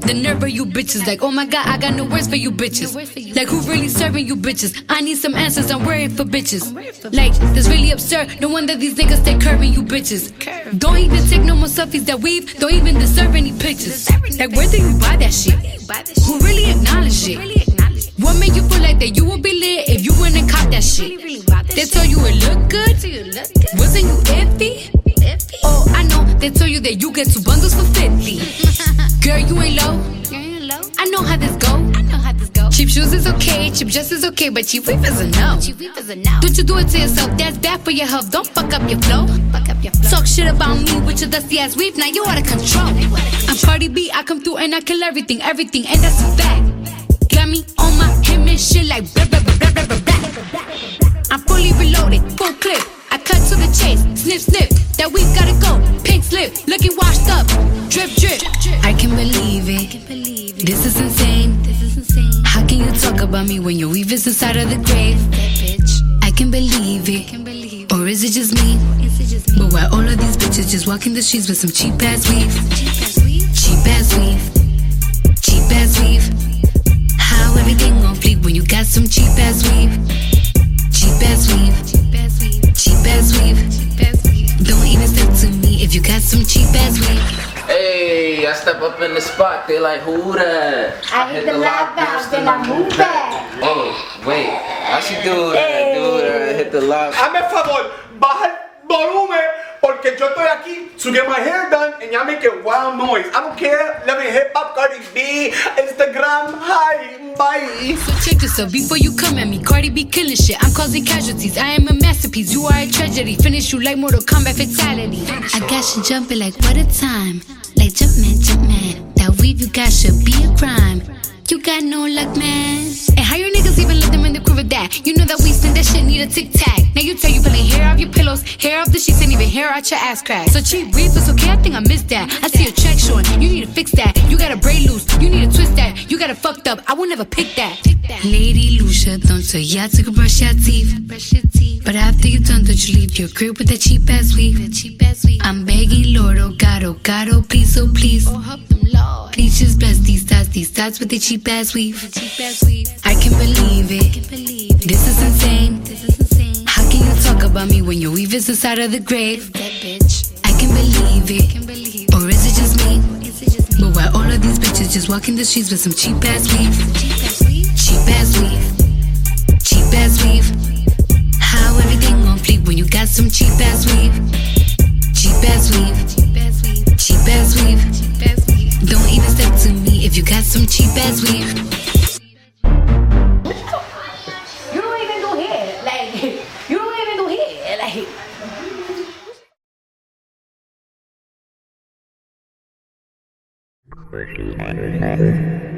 The nerve of you bitches, like, oh my god, I got no words for you bitches. Like, who really serving you bitches? I need some answers, I'm worried for bitches. Like, that's really absurd. No wonder these niggas stay curving you bitches. Don't even take no more selfies that weave, don't even deserve any pictures. Like, where do you buy that shit? Who really acknowledge it? What made you feel like that you would be lit if you wouldn't cop that shit? They told you it looked good? Wasn't you iffy? Oh, I know, they told you that you get two bundles for 50. okay, cheap dress is okay, but cheap weave is a no. Don't you do it to yourself, that's bad for your health. Don't fuck up your flow. Talk shit about me with your dusty ass weave, now you out of control. I'm Cardi B, I come through and I kill everything, everything, and that's a fact. Got me on my him and shit like talk about me when your weave is inside of the grave? I can believe it. Or is it just me? But why all of these bitches just walking the streets with some cheap ass weave? Cheap ass weave. Cheap ass weave. How everything on fleek when you got some cheap ass weave? Cheap ass weave. Cheap ass weave. Don't even step to me if you got some cheap ass weave. Hey, I step up in the spot, they like, who that? I hit the live bounce, then I move back. Oh, wait, I should do that, do that, hit the live. Hazme el favor, baja el volumen porque yo estoy aquí to get my hair done and y'all make a wild noise. I don't care. Let me hip hop, Cardi B, Instagram, hi, bye. So check this yourself before you come at me. Cardi be killing shit. I'm causing casualties. I am a masterpiece. You are a tragedy. Finish you like Mortal Kombat fatality. I got you jumping like what a time. Like jump man, jump man. That weave you got should be a crime. You got no luck, man. And how your niggas even let them in the crew with that? You know that we spend that shit need a tic tac. Now you tell you pulling hair off your pillows, hair off the sheets, and even hair out your ass crack. So cheap weave is okay. I think I missed fucked up. I will never pick that. Lady Lucia, don't tell ya to go brush your teeth. But after you done, don't you leave your crib with that cheap ass weave? I'm begging, Lord, oh God, oh God, oh please, oh please. Oh, help them, Lord. Please just bless these thoughts, these thoughts with the cheap ass weave. I can believe it. This is insane. How can you talk about me when your weave is inside of the grave? That bitch. I can believe it. But why all of these bitches just walking the streets with some cheap ass weave? Cheap ass weave. Cheap ass weave. How everything on fleek when you got some cheap ass weave? Cheap ass weave. Cheap ass weave. Don't even step to me if you got some cheap ass weave. First,